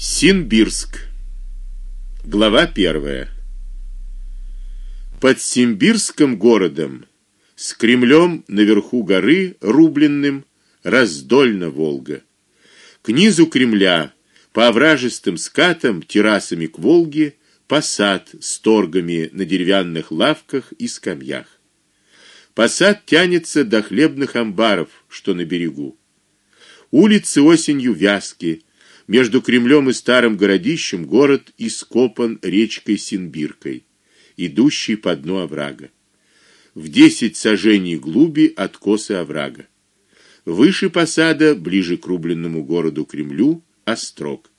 Симбирск. Глава первая. Под Симбирским городом, с Кремлем наверху горы рубленным, раздольна Волга. К низу Кремля, по овражистым скатам, террасами к Волге, посад с торгами на деревянных лавках и скамьях. Посад тянется до хлебных амбаров, что на берегу. Улицы осенью вязкие между Кремлем и старым городищем город ископан речкой Синбиркой, идущей по дну оврага. В десять сажений глуби откосы оврага. Выше посада, ближе к рубленному городу Кремлю, острог.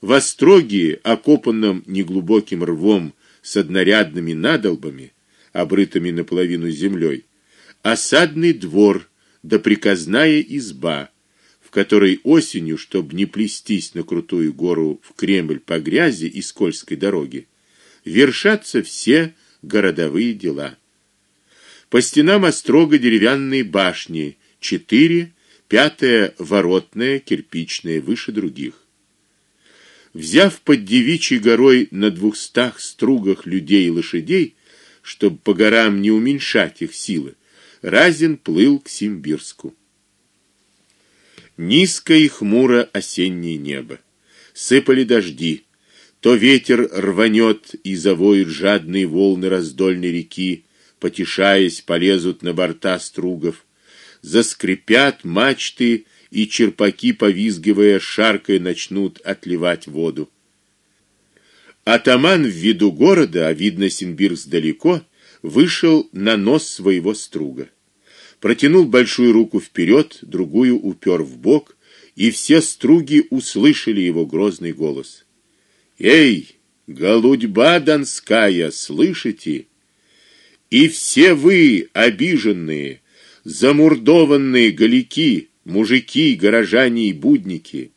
В остроге, окопанном неглубоким рвом с однорядными надолбами, обрытыми наполовину землей, осадный двор да приказная изба которой осенью, чтобы не плестись на крутую гору в Кремль по грязи и скользкой дороге, вершатся все городовые дела. По стенам острога деревянные башни, четыре, пятая воротная, кирпичная, выше других. Взяв под девичьей горой на двухстах стругах людей и лошадей, чтобы по горам не уменьшать их силы, Разин плыл к Симбирску. Низкое и хмуро осеннее небо. Сыпали дожди. То ветер рванет и завоют жадные волны раздольной реки, потешаясь, полезут на борта стругов. Заскрипят мачты, и черпаки, повизгивая, шаркая, начнут отливать воду. Атаман в виду города, а видно Синбирск далеко, вышел на нос своего струга протянул большую руку вперед, другую упер в бок, и все струги услышали его грозный голос. Эй, голудьба донская, слышите? И все вы, обиженные, замурдованные галики, мужики, горожане и будники,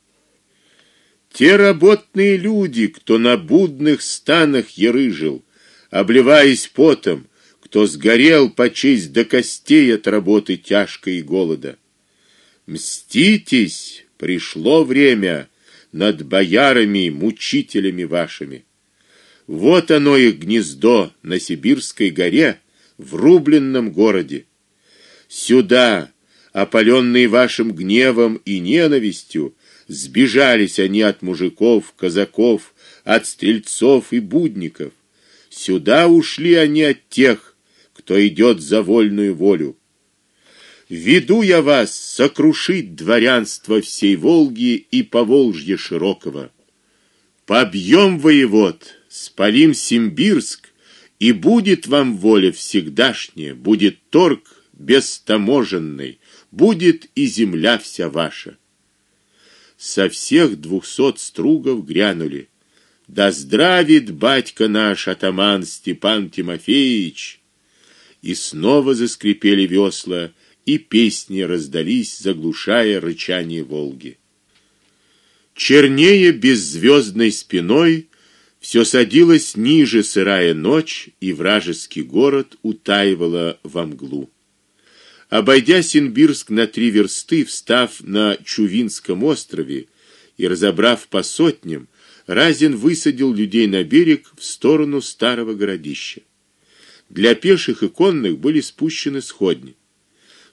те работные люди, кто на будных станах ерыжил, обливаясь потом, кто сгорел по честь до костей от работы тяжкой и голода. Мститесь, пришло время над боярами, мучителями вашими. Вот оно их гнездо на сибирской горе, в рубленном городе. Сюда, опаленные вашим гневом и ненавистью, сбежались они от мужиков, казаков, от стрельцов и будников. Сюда ушли они от тех, кто идет за вольную волю. Веду я вас сокрушить дворянство всей Волги и Поволжья широкого. Побьем воевод, спалим Симбирск, и будет вам воля всегдашняя, будет торг бестаможенный, будет и земля вся ваша. Со всех двухсот стругов грянули: "Да здравит батька наш атаман Степан Тимофеевич!" И снова заскрипели весла, и песни раздались, заглушая рычание Волги. Чернее беззвездной спиной все садилось ниже сырая ночь, и вражеский город утаивала во мглу. Обойдя Синбирск на три версты, встав на Чувинском острове и разобрав по сотням, Разин высадил людей на берег в сторону старого городища. Для пеших и конных были спущены сходни.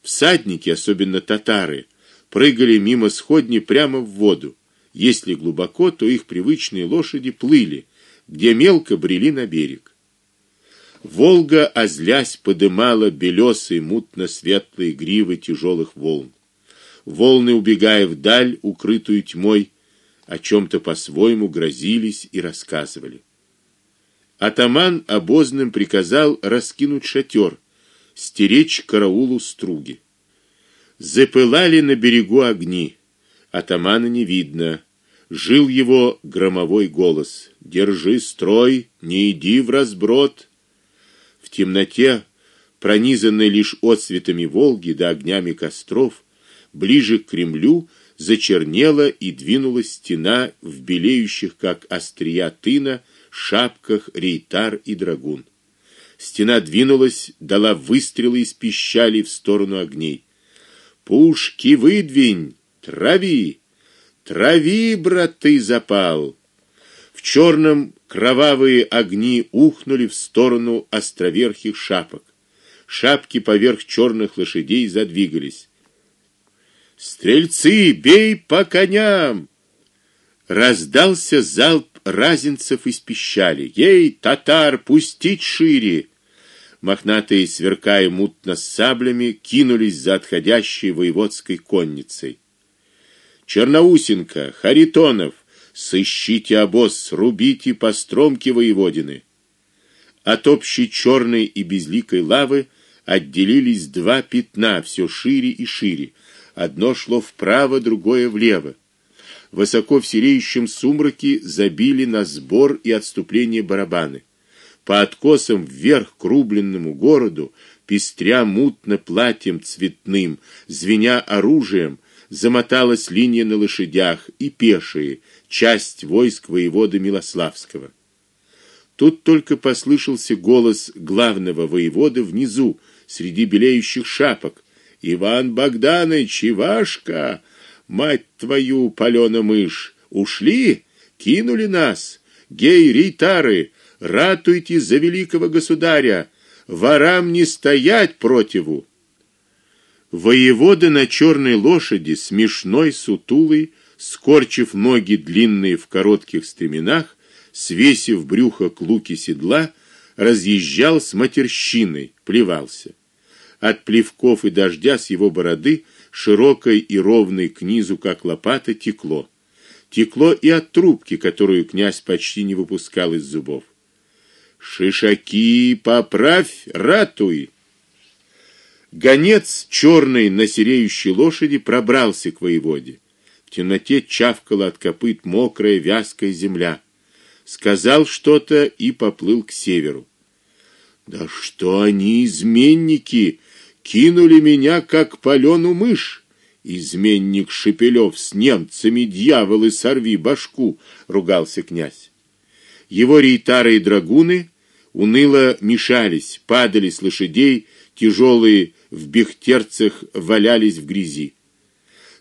Всадники, особенно татары, прыгали мимо сходни прямо в воду. Если глубоко, то их привычные лошади плыли, где мелко брели на берег. Волга, озлясь, подымала белесые мутно-светлые гривы тяжелых волн. Волны, убегая вдаль, укрытую тьмой, о чем то по-своему грозились и рассказывали. Атаман обозным приказал раскинуть шатер, стеречь караулу струги. Запылали на берегу огни. Атамана не видно. Жил его громовой голос: "Держи строй, не иди в разброд". В темноте, пронизанной лишь отсветами Волги да огнями костров, ближе к Кремлю зачернела и двинулась стена в белеющих как острия тына шапках рейтар и драгун. Стена двинулась, дала выстрелы из пищали в сторону огней. Пушки выдвинь, трави! Трави, браты, запал. В черном кровавые огни ухнули в сторону островерхих шапок. Шапки поверх черных лошадей задвигались. Стрельцы, бей по коням! Раздался залп разинцев из пищали. Ей, татар, пустить шире! Мохнатые, сверкая мутно саблями, кинулись за отходящей воеводской конницей. Черноусенко, Харитонов, сыщите обоз, рубите по стромке воеводины. От общей черной и безликой лавы отделились два пятна все шире и шире. Одно шло вправо, другое влево. Высоко в сереющем сумраке забили на сбор и отступление барабаны. По откосам вверх к рубленному городу, пестря мутно платьем цветным, звеня оружием, замоталась линия на лошадях и пешие, часть войск воевода Милославского. Тут только послышался голос главного воевода внизу, среди белеющих шапок. Иван Богданович, Ивашка, мать твою, палёна мышь, ушли, кинули нас. Гей ритары, ратуйте за великого государя, ворам не стоять противу. Воевода на черной лошади, смешной, сутулый, скорчив ноги длинные в коротких стременах, свесив брюхо к луке седла, разъезжал с матерщиной, плевался. От плевков и дождя с его бороды, широкой и ровной к низу, как лопата, текло. Текло и от трубки, которую князь почти не выпускал из зубов. Шишаки, поправь, ратуй. Гонец черный на сереющей лошади пробрался к воеводе. В темноте чавкала от копыт мокрая вязкая земля. Сказал что-то и поплыл к северу. Да что они изменники, кинули меня как паленую мышь. Изменник Шепелев с немцами дьяволы сорви башку, ругался князь. Его рейтары и драгуны уныло мешались, падали с лошадей, тяжелые в бехтерцах валялись в грязи.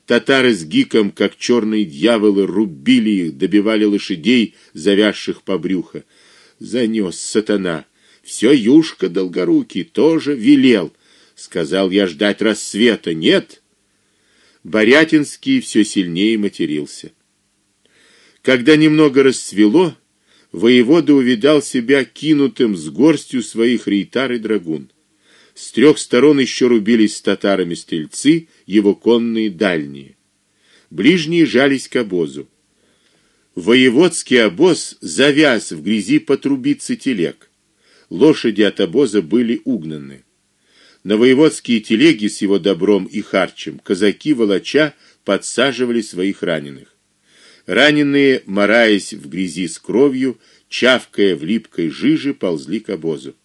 Татары с гиком, как черные дьяволы, рубили их, добивали лошадей, завязших по брюхо. Занес сатана. Все юшка долгорукий тоже велел, сказал я ждать рассвета. Нет. Борятинский все сильнее матерился. Когда немного расцвело, воевода увидал себя кинутым с горстью своих рейтар и драгун. С трех сторон еще рубились с татарами стрельцы, его конные дальние. Ближние жались к обозу. Воеводский обоз завяз в грязи по трубице телег. Лошади от обоза были угнаны. На воеводские телеги с его добром и харчем казаки волоча подсаживали своих раненых. Раненые, мораясь в грязи с кровью, чавкая в липкой жиже, ползли к обозу.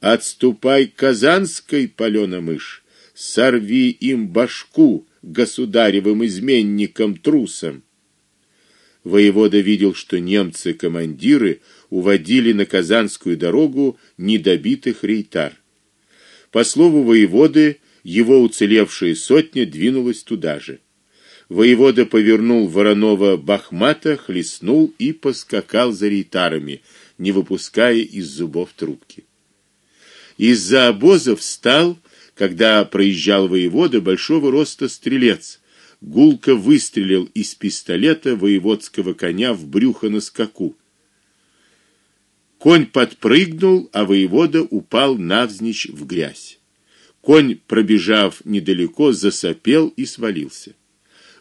Отступай Казанской, палёна мышь, сорви им башку государевым изменникам трусам. Воевода видел, что немцы-командиры уводили на Казанскую дорогу недобитых рейтар. По слову воеводы, его уцелевшая сотня двинулась туда же. Воевода повернул Воронова Бахмата, хлестнул и поскакал за рейтарами, не выпуская из зубов трубки. Из-за обоза встал, когда проезжал воевода большого роста стрелец. Гулко выстрелил из пистолета воеводского коня в брюхо на скаку. Конь подпрыгнул, а воевода упал навзничь в грязь. Конь, пробежав недалеко, засопел и свалился.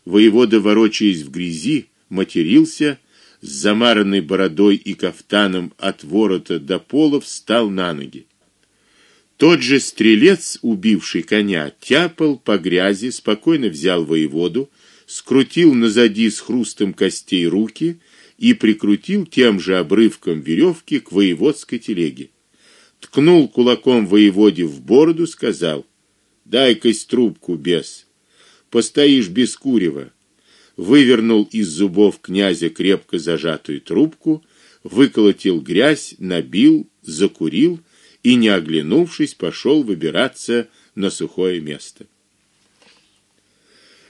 Воевода, ворочаясь в грязи, матерился, с замаранной бородой и кафтаном от ворота до пола встал на ноги. Тот же стрелец, убивший коня, тяпал по грязи, спокойно взял воеводу, скрутил назади с хрустом костей руки и прикрутил тем же обрывком веревки к воеводской телеге. Ткнул кулаком воеводе в бороду, сказал: "Дай-ка трубку, без. Постоишь без курева". Вывернул из зубов князя крепко зажатую трубку, выколотил грязь, набил, закурил и не оглянувшись пошел выбираться на сухое место.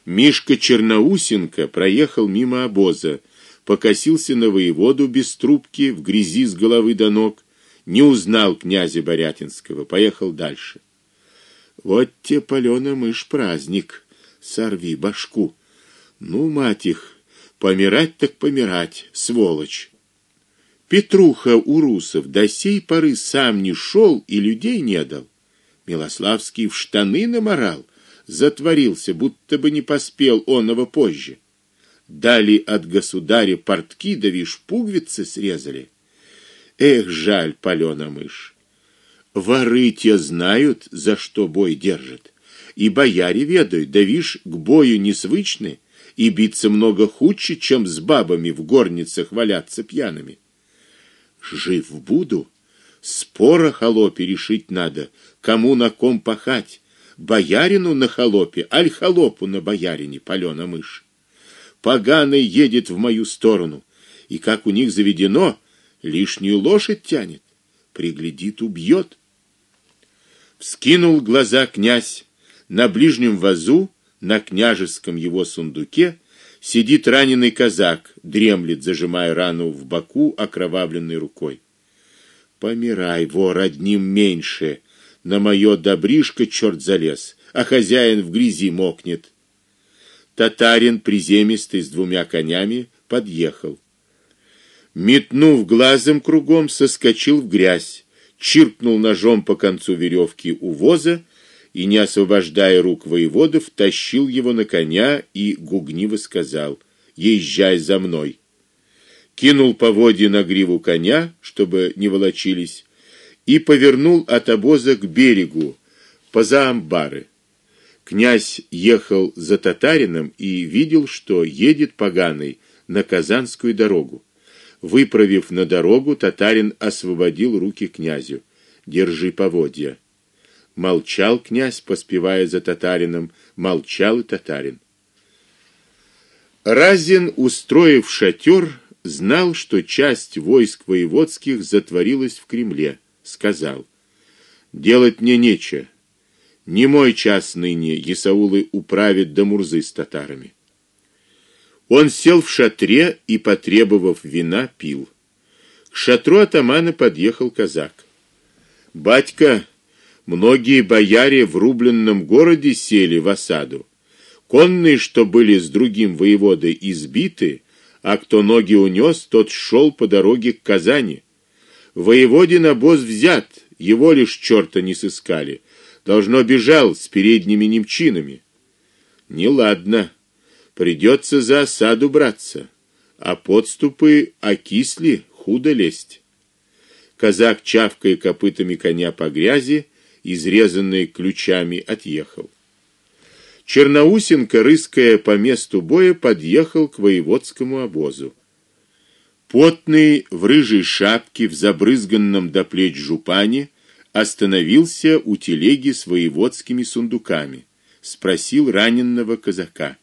Мишка Черноусенко проехал мимо обоза, покосился на воеводу без трубки, в грязи с головы до ног, не узнал князя Борятинского, поехал дальше. Вот те палёна мышь праздник, сорви башку. Ну, мать их, помирать так помирать, сволочь. Петруха у русов до сей поры сам не шел и людей не дал. Милославский в штаны наморал, затворился, будто бы не поспел оного позже. Дали от государя портки, да вишь пуговицы срезали. Эх, жаль палёна мышь. Воры те знают, за что бой держат, и бояре ведают, да вишь, к бою не свычны, и биться много худше, чем с бабами в горницах валяться пьяными. Жив буду, спора холопе решить надо, кому на ком пахать, боярину на холопе, аль холопу на боярине, палёна мышь. Поганый едет в мою сторону, и как у них заведено, лишнюю лошадь тянет, приглядит, убьет. Вскинул глаза князь на ближнем вазу, на княжеском его сундуке сидит раненый казак, дремлет, зажимая рану в боку окровавленной рукой. Помирай, вор, одним меньше. На моё добришко черт залез, а хозяин в грязи мокнет. Татарин приземистый с двумя конями подъехал. Метнув глазом кругом, соскочил в грязь, чиркнул ножом по концу веревки у воза и не освобождая рук воеводы, втащил его на коня и гугниво сказал: "Езжай за мной" кинул поводья на гриву коня, чтобы не волочились, и повернул от обоза к берегу, поза амбары. Князь ехал за татарином и видел, что едет поганый на казанскую дорогу. Выправив на дорогу, татарин освободил руки князю. Держи поводья. Молчал князь, поспевая за татарином, молчал и татарин. Разин, устроив шатер, знал, что часть войск воеводских затворилась в Кремле, сказал: "Делать мне нечего. Не мой час ныне Исаулы управит до Мурзы с татарами". Он сел в шатре и, потребовав вина, пил. К шатру атамана подъехал казак. Батька, многие бояре в рубленном городе сели в осаду. Конные, что были с другим воеводой избиты, а кто ноги унес, тот шел по дороге к Казани. Воеводин обоз взят, его лишь чёрта не сыскали. Должно бежал с передними немчинами. Не ладно. Придется за осаду браться, а подступы окисли, худо лезть. Казак чавкая копытами коня по грязи, изрезанной ключами, отъехал. Черноусенко, рыская по месту боя, подъехал к воеводскому обозу. Потный в рыжей шапке, в забрызганном до плеч жупане, остановился у телеги с воеводскими сундуками, спросил раненного казака: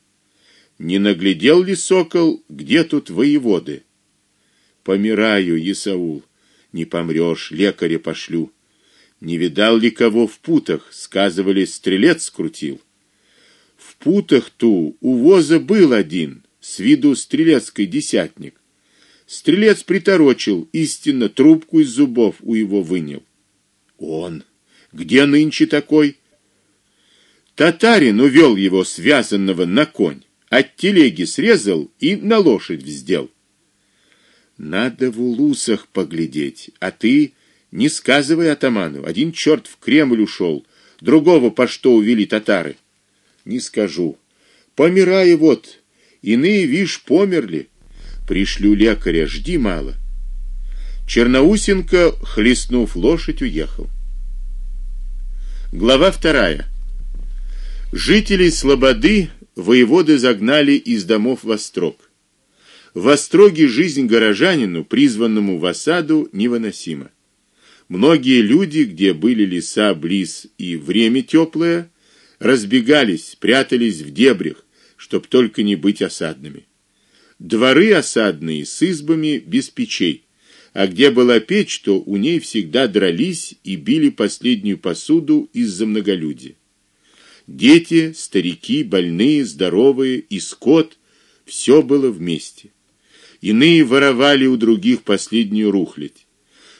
"Не наглядел ли сокол, где тут воеводы?" "Помираю, Исаул. Не помрёшь, лекаря пошлю. Не видал ли кого в путах, сказывали, стрелец скрутил?" путах ту у воза был один, с виду стрелецкий десятник. Стрелец приторочил, истинно трубку из зубов у его вынял. Он где нынче такой? Татарин увел его связанного на конь, от телеги срезал и на лошадь вздел. Надо в улусах поглядеть, а ты не сказывай атаману. Один черт в Кремль ушел, другого по что увели татары не скажу. Помираю вот, иные, вишь, померли. Пришлю лекаря, жди мало. Черноусенко, хлестнув лошадь, уехал. Глава вторая. Жителей Слободы воеводы загнали из домов в острог. В остроге жизнь горожанину, призванному в осаду, невыносима. Многие люди, где были леса близ и время теплое, разбегались, прятались в дебрях, чтоб только не быть осадными. Дворы осадные с избами без печей, а где была печь, то у ней всегда дрались и били последнюю посуду из-за многолюдия. Дети, старики, больные, здоровые и скот все было вместе. Иные воровали у других последнюю рухлядь.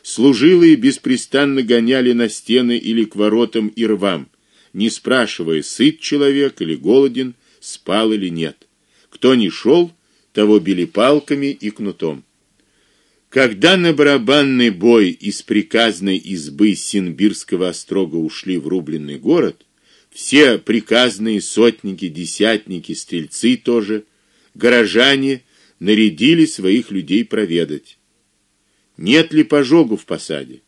Служилые беспрестанно гоняли на стены или к воротам и рвам, не спрашивая, сыт человек или голоден, спал или нет. Кто не шел, того били палками и кнутом. Когда на барабанный бой из приказной избы Синбирского острога ушли в рубленный город, все приказные сотники, десятники, стрельцы тоже, горожане нарядили своих людей проведать, нет ли пожогу в посаде.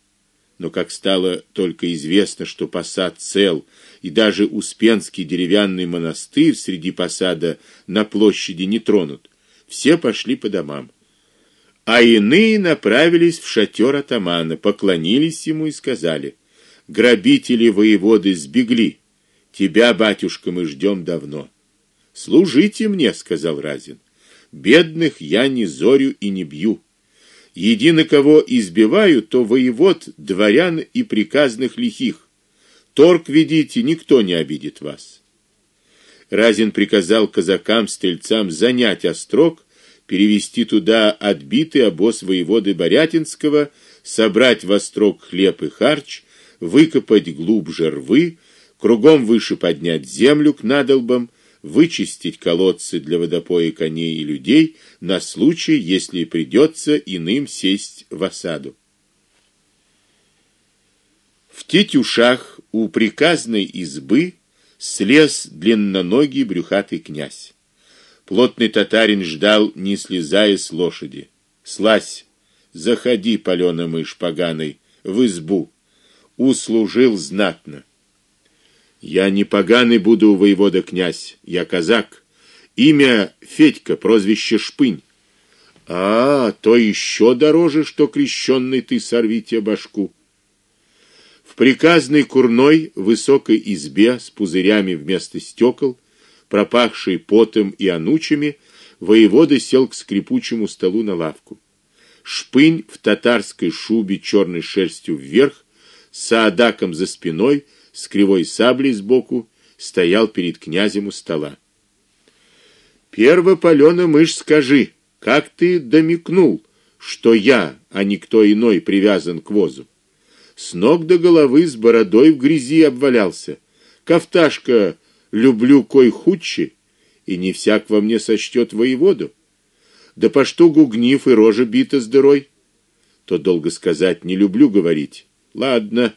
Но как стало только известно, что посад цел, и даже Успенский деревянный монастырь среди посада на площади не тронут, все пошли по домам а иные направились в шатер атамана, поклонились ему и сказали: "Грабители воеводы сбегли. Тебя, батюшка, мы ждем давно. Служите мне", сказал Разин. "Бедных я не зорю и не бью. Едино кого избиваю, то воевод, дворян и приказных лихих. Торг ведите, никто не обидит вас". Разин приказал казакам-стрельцам занять острог перевести туда отбитый обоз воеводы Борятинского, собрать в острог хлеб и харч, выкопать глубже рвы, кругом выше поднять землю к надолбам, вычистить колодцы для водопоя коней и людей на случай, если придется иным сесть в осаду. В тетюшах у приказной избы слез длинноногий брюхатый князь. Плотный татарин ждал, не слезая с лошади. Слазь, заходи, палёна мышь поганый, в избу. Услужил знатно. Я не поганый буду, воевода князь, я казак. Имя Федька, прозвище Шпынь. А, то еще дороже, что крещенный ты сорвите башку. В приказной курной высокой избе с пузырями вместо стекол пропахший потом и анучами, воевода сел к скрипучему столу на лавку. Шпынь в татарской шубе черной шерстью вверх, с саадаком за спиной, с кривой саблей сбоку, стоял перед князем у стола. Перво мышь, скажи, как ты домикнул, что я, а не кто иной привязан к возу? С ног до головы с бородой в грязи обвалялся. Кафташка люблю кой худче, и не всяк во мне сочтет воеводу. Да по что гугнив и рожа бита с дырой, то долго сказать не люблю говорить. Ладно.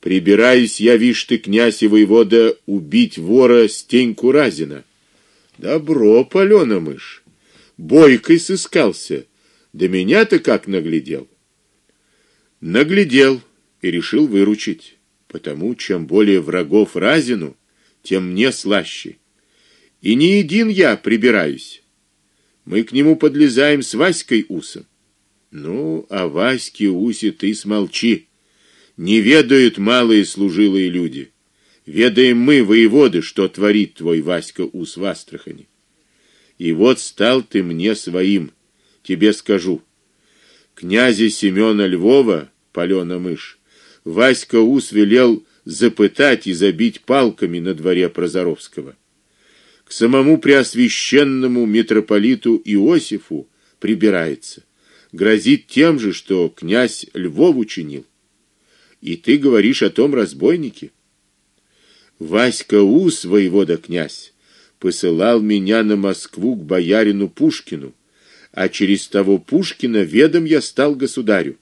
Прибираюсь я, вишь ты, князь и воевода, убить вора Стеньку Разина. Добро, палёна мышь. Бойкой сыскался. Да меня-то как наглядел. Наглядел и решил выручить, потому чем более врагов Разину, тем мне слаще. И не один я прибираюсь. Мы к нему подлезаем с Васькой Усом. Ну, а Ваське Усе ты смолчи. Не ведают малые служилые люди. Ведаем мы, воеводы, что творит твой Васька Ус в Астрахани. И вот стал ты мне своим, тебе скажу. Князя Семёна Львова, палёна мышь, Васька Ус велел запытать и забить палками на дворе Прозоровского. К самому преосвященному митрополиту Иосифу прибирается, грозит тем же, что князь Львов учинил. И ты говоришь о том разбойнике? Васька Ус, воевода князь, посылал меня на Москву к боярину Пушкину, а через того Пушкина ведом я стал государю.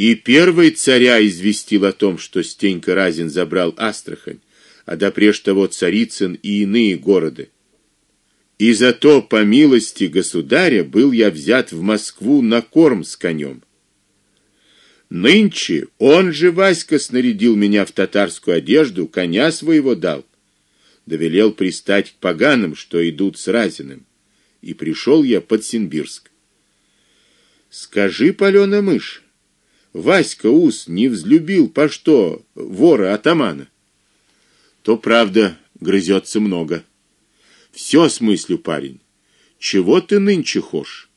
И первый царя известил о том, что Стенька Разин забрал Астрахань, а допреж того Царицын и иные города. И за то по милости государя был я взят в Москву на корм с конем. Нынче он же Васька снарядил меня в татарскую одежду, коня своего дал. Довелел пристать к поганым, что идут с Разиным. И пришел я под Симбирск. Скажи, палёна мышь, Васька Ус не взлюбил по что вора атамана. То правда, грызется много. Все смыслю, парень. Чего ты нынче хошь?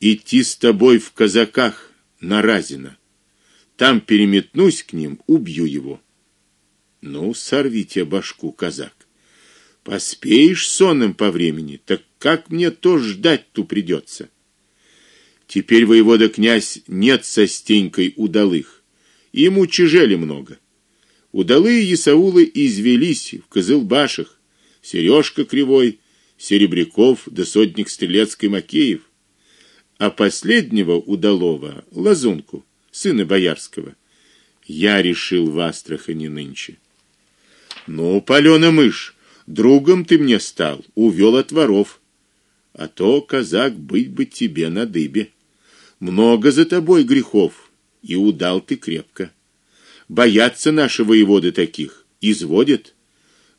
Идти с тобой в казаках на Разина. Там переметнусь к ним, убью его. Ну, сорвите башку, казак. Поспеешь сонным по времени, так как мне то ждать ту придется. Теперь воевода князь нет со Стенькой удалых. Ему чижели много. Удалые Исаулы извелись в Кызылбашах. Сережка Кривой, Серебряков да сотник Стрелецкий Макеев. А последнего удалого, Лазунку, сына боярского, я решил в Астрахани нынче. Ну, палёна мышь, другом ты мне стал, увёл от воров. А то, казак, быть бы тебе на дыбе. Много за тобой грехов, и удал ты крепко. Боятся наши воеводы таких, изводят.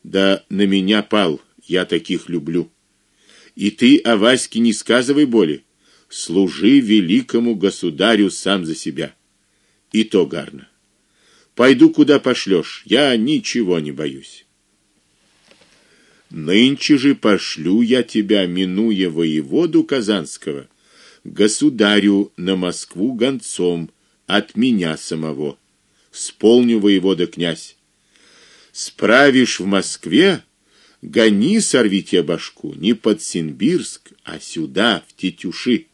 Да на меня пал, я таких люблю. И ты о Ваське не сказывай боли. Служи великому государю сам за себя. И то гарно. Пойду куда пошлёшь, я ничего не боюсь. Нынче же пошлю я тебя, минуя воеводу Казанского, государю на Москву гонцом от меня самого. Сполню воевода князь. Справишь в Москве, гони сорвите башку не под Симбирск, а сюда, в Тетюши.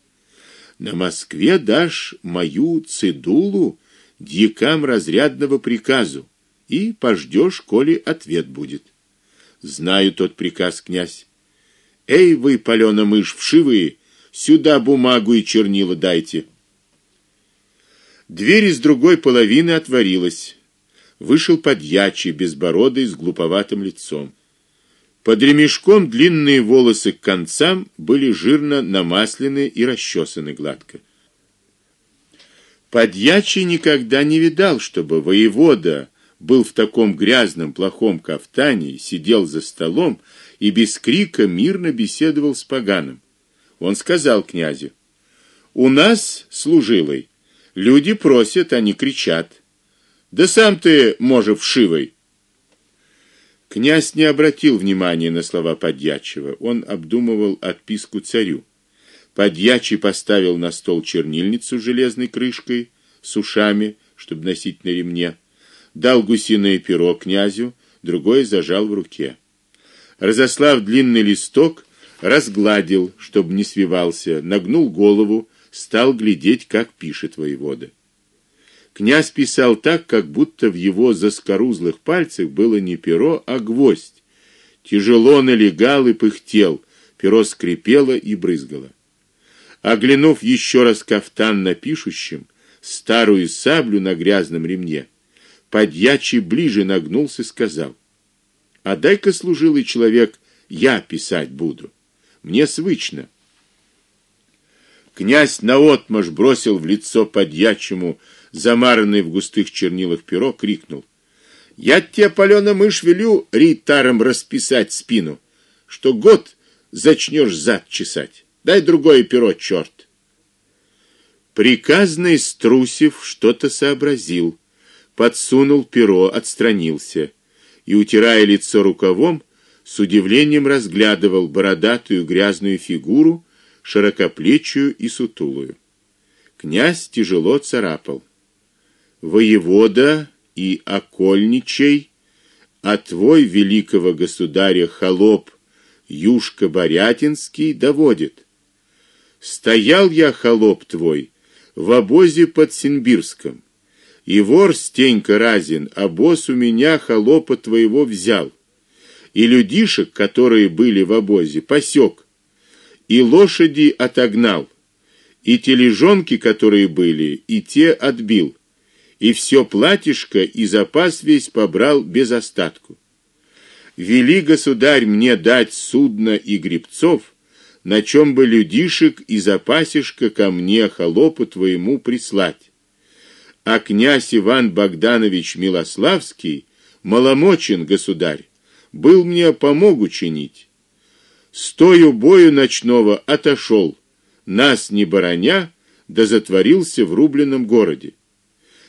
На Москве дашь мою цедулу дьякам разрядного приказу и пождёшь, коли ответ будет. Знаю тот приказ, князь. Эй вы, палёна мышь вшивые, сюда бумагу и чернила дайте. Дверь из другой половины отворилась. Вышел подьячий, безбородый, с глуповатым лицом. Под ремешком длинные волосы к концам были жирно намаслены и расчесаны гладко. Подьячий никогда не видал, чтобы воевода был в таком грязном, плохом кафтане, сидел за столом и без крика мирно беседовал с поганым. Он сказал князю: "У нас служилый люди просят, они кричат. Да сам ты, может, вшивый". Князь не обратил внимания на слова подьячего. Он обдумывал отписку царю. Подьячий поставил на стол чернильницу с железной крышкой с ушами, чтобы носить на ремне. Дал гусиное перо князю, другое зажал в руке. Разослав длинный листок, разгладил, чтобы не свивался, нагнул голову, стал глядеть, как пишет воевода. Князь писал так, как будто в его заскорузлых пальцах было не перо, а гвоздь. Тяжело налегал и пыхтел, перо скрипело и брызгало. Оглянув еще раз кафтан на пишущем, старую саблю на грязном ремне, подьячий ближе нагнулся и сказал: "А дай-ка служилый человек, я писать буду. Мне свычно". Князь наотмашь бросил в лицо подьячему замаранный в густых чернилах перо, крикнул: "Я тебе палёна мышь велю ритаром расписать спину, что год зачнешь зад чесать". Дай другое перо, черт. Приказный струсив что-то сообразил, подсунул перо, отстранился и утирая лицо рукавом, с удивлением разглядывал бородатую грязную фигуру, широкоплечую и сутулую. Князь тяжело царапал: "Воевода и окольничей, а твой великого государя холоп Юшка Борятинский доводит: Стоял я, холоп твой, в обозе под Симбирском. И вор Стенька Разин обоз у меня холопа твоего взял. И людишек, которые были в обозе, посек. И лошади отогнал. И тележонки, которые были, и те отбил. И все платьишко и запас весь побрал без остатку. Вели государь мне дать судно и гребцов, на чем бы людишек и запасишка ко мне холопу твоему прислать. А князь Иван Богданович Милославский, маломочен государь, был мне помогу чинить. Стою бою ночного отошел, нас не бороня, да затворился в рубленном городе.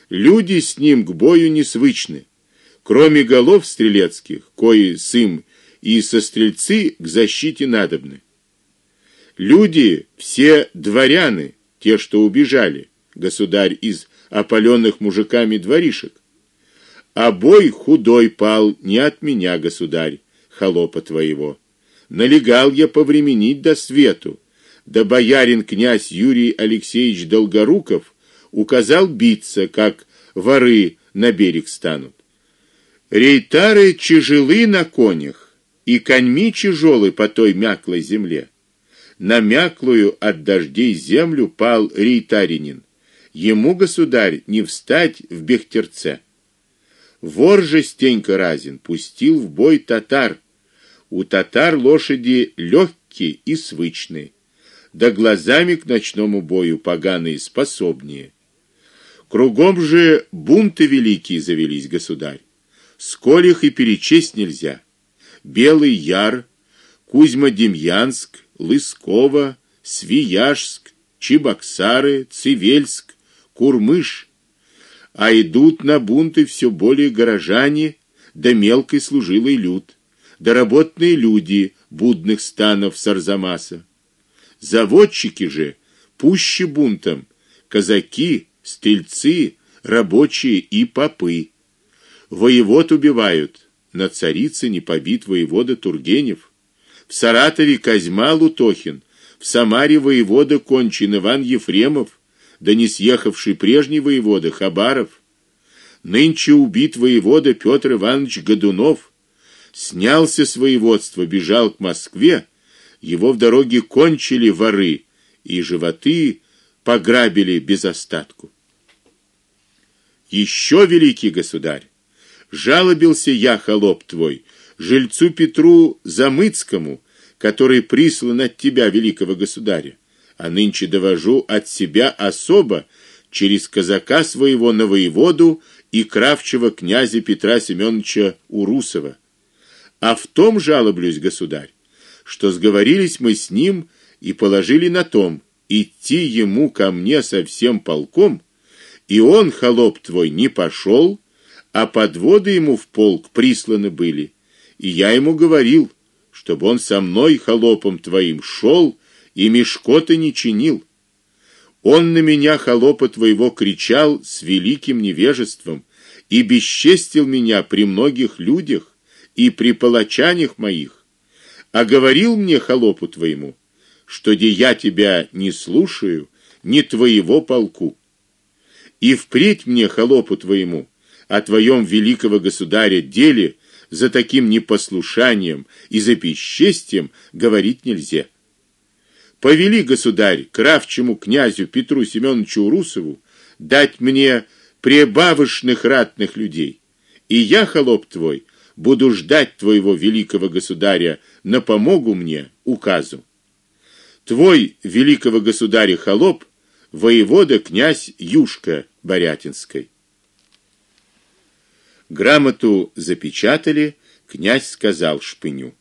Люди с ним к бою не свычны, кроме голов стрелецких, кои сым и со стрельцы к защите надобны. Люди все дворяне, те, что убежали, государь из опаленных мужиками дворишек. А бой худой пал не от меня, государь, холопа твоего. Налегал я повременить до свету. Да боярин князь Юрий Алексеевич Долгоруков указал биться, как воры на берег станут. Рейтары тяжелы на конях, и коньми тяжелы по той мяклой земле. На мяклую от дождей землю пал рейтаринин. Ему государь не встать в Бехтерце. Вор же Стенька Разин пустил в бой татар. У татар лошади легкие и свычные, да глазами к ночному бою поганые способнее. Кругом же бунты великие завелись, государь. Сколь их и перечесть нельзя. Белый Яр, Кузьма-Демьянск, Лысково, Свияжск, Чебоксары, Цивельск, Курмыш, а идут на бунты все более горожане, да мелкий служилый люд, да работные люди будных станов Сарзамаса. Заводчики же пуще бунтом казаки, стрельцы, рабочие и попы. Воевод убивают, на царице не побит воевода Тургенев. В Саратове Козьма Лутохин, в Самаре воевода Кончин Иван Ефремов, да не съехавший прежний воевода Хабаров. Нынче убит воевода Петр Иванович Годунов, снялся с воеводства, бежал к Москве, его в дороге кончили воры и животы пограбили без остатку. Еще великий государь, жалобился я холоп твой, жильцу Петру Замыцкому, который прислан от тебя, великого государя, а нынче довожу от себя особо через казака своего на воеводу и кравчего князя Петра Семеновича Урусова. А в том жалоблюсь, государь, что сговорились мы с ним и положили на том идти ему ко мне со всем полком, и он холоп твой не пошел, а подводы ему в полк присланы были. И я ему говорил, чтобы он со мной холопом твоим шел и мешкоты не чинил. Он на меня холопа твоего кричал с великим невежеством и бесчестил меня при многих людях и при палачанях моих. А говорил мне холопу твоему, что де я тебя не слушаю, не твоего полку. И впредь мне холопу твоему о твоем великого государя деле за таким непослушанием и за бесчестием говорить нельзя. Повели государь кравчему князю Петру Семеновичу Урусову дать мне пребавышных ратных людей. И я, холоп твой, буду ждать твоего великого государя на помогу мне указу. Твой великого государя холоп воевода князь Юшка Борятинской. Грамоту запечатали, князь сказал Шпыню: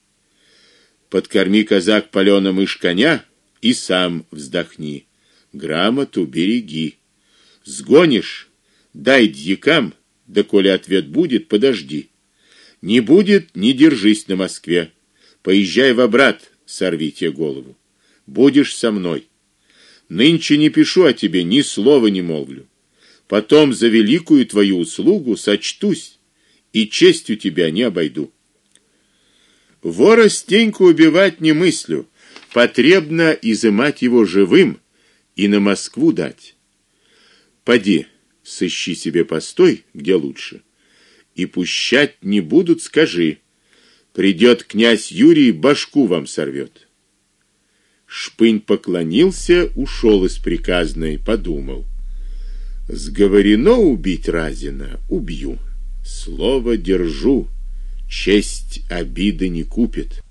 "Подкорми казак палёным иш коня и сам вздохни. Грамоту береги. Сгонишь, дай дьякам, да коли ответ будет, подожди. Не будет, не держись на Москве. Поезжай в обрат, сорвите голову. Будешь со мной. Нынче не пишу о тебе, ни слова не молвлю. Потом за великую твою услугу сочтусь и честью тебя не обойду. Вора Стеньку убивать не мыслю, потребно изымать его живым и на Москву дать. Поди, сыщи себе постой, где лучше. И пущать не будут, скажи. Придет князь Юрий, башку вам сорвет. Шпынь поклонился, ушел из приказной, подумал: сговорено убить Разина, убью. Слово держу, честь обиды не купит.